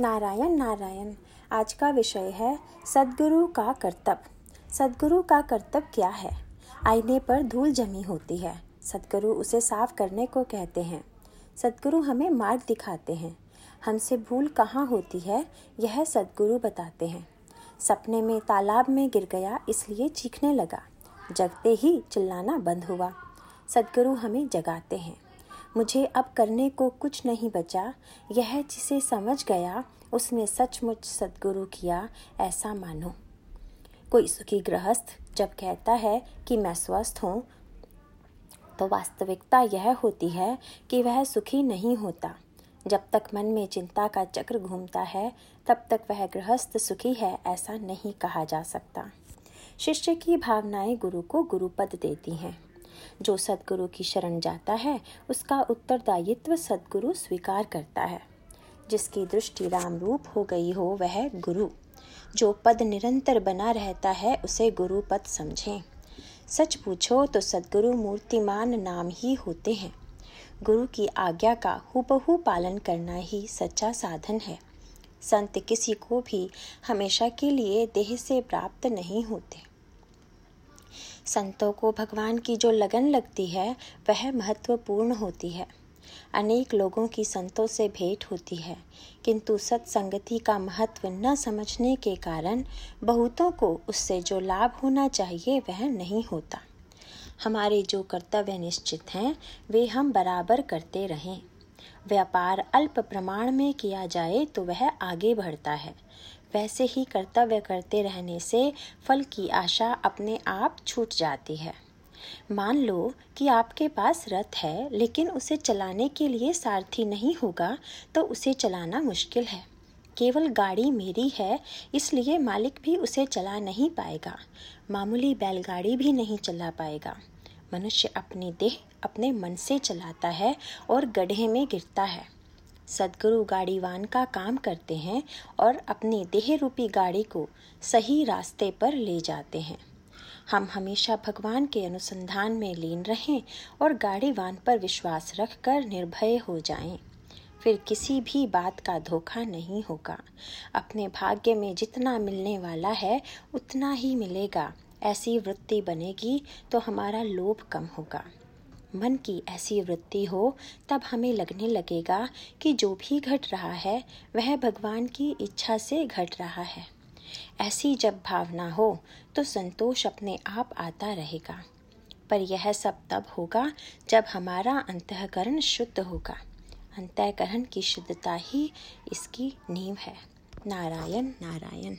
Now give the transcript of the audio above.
नारायण नारायण, आज का विषय है सदगुरु का कर्तव्य। सदगुरु का कर्तव्य क्या है? आईने पर धूल जमी होती है। सदगुरु उसे साफ़ करने को कहते हैं। सदगुरु हमें मार्ग दिखाते हैं। हमसे भूल कहाँ होती है, यह सदगुरु बताते हैं। सपने में तालाब में गिर गया, इसलिए चीखने लगा। जगते ही चिल्लाना बंद हुआ। सदगुरु हमें जगाते हैं। मुझे अब करने को कुछ नहीं बचा। यह जिसे समझ गया, उसने सचमुच सदगुरु किया, ऐसा मानो। कोई सुखी गृहस्थ जब कहता है कि मैं स्वस्थ हूँ तो वास्तविकता यह होती है कि वह सुखी नहीं होता। जब तक मन में चिंता का चक्र घूमता है, तब तक वह गृहस्थ सुखी है, ऐसा नहीं कहा जा सकता। शिष्य की भावनाएँ गुरु को गुरुपद देती हैं। जो सदगुरु की शरण जाता है, उसका उत्तरदायित्व सदगुरु स्वीकार करता है। जिसकी दृष्टि राम रूप हो गई हो, वह गुरु। जो पद निरंतर बना रहता है, उसे गुरु पद समझें। सच पूछो तो सदगुरु मूर्तिमान नाम ही होते हैं। गुरु की आज्ञा का हुबहू पालन करना ही सच्चा साधन है। संत किसी को भी हमेशा के लिए देह से प्राप्त नहीं होते। संतों को भगवान की जो लगन लगती है, वह महत्वपूर्ण होती है। अनेक लोगों की संतों से भेंट होती है, किंतु सत्संगति का महत्व न समझने के कारण बहुतों को उससे जो लाभ होना चाहिए, वह नहीं होता। हमारे जो कर्तव्य निश्चित हैं, वे हम बराबर करते रहें। व्यापार अल्प प्रमाण में किया जाए तो वह आगे बढ़ता है। वैसे ही कर्तव्य करते रहने से फल की आशा अपने आप छूट जाती है। मान लो कि आपके पास रथ है, लेकिन उसे चलाने के लिए सारथी नहीं होगा तो उसे चलाना मुश्किल है। केवल गाड़ी मेरी है, इसलिए मालिक भी उसे चला नहीं पाएगा। मामूली बैलगाड़ी भी नहीं चला पाएगा। मनुष्य अपनी देह अपने मन से चलाता है और गड्ढे में गिरता है। सदगुरु गाड़ीवान का काम करते हैं और अपनी देह रूपी गाड़ी को सही रास्ते पर ले जाते हैं। हम हमेशा भगवान के अनुसंधान में लीन रहें और गाड़ीवान पर विश्वास रखकर निर्भय हो जाएँ। फिर किसी भी बात का धोखा नहीं होगा। अपने भाग्य में जितना मिलने वाला है, उतना ही मिलेगा। ऐसी वृत्ति बनेगी तो हमारा लोभ कम होगा। मन की ऐसी वृत्ति हो, तब हमें लगने लगेगा कि जो भी घट रहा है, वह भगवान की इच्छा से घट रहा है। ऐसी जब भावना हो तो संतोष अपने आप आता रहेगा। पर यह सब तब होगा, जब हमारा अंतकरण शुद्ध होगा। अंतकरण की शुद्धता ही इसकी नींव है। नारायण नारायण।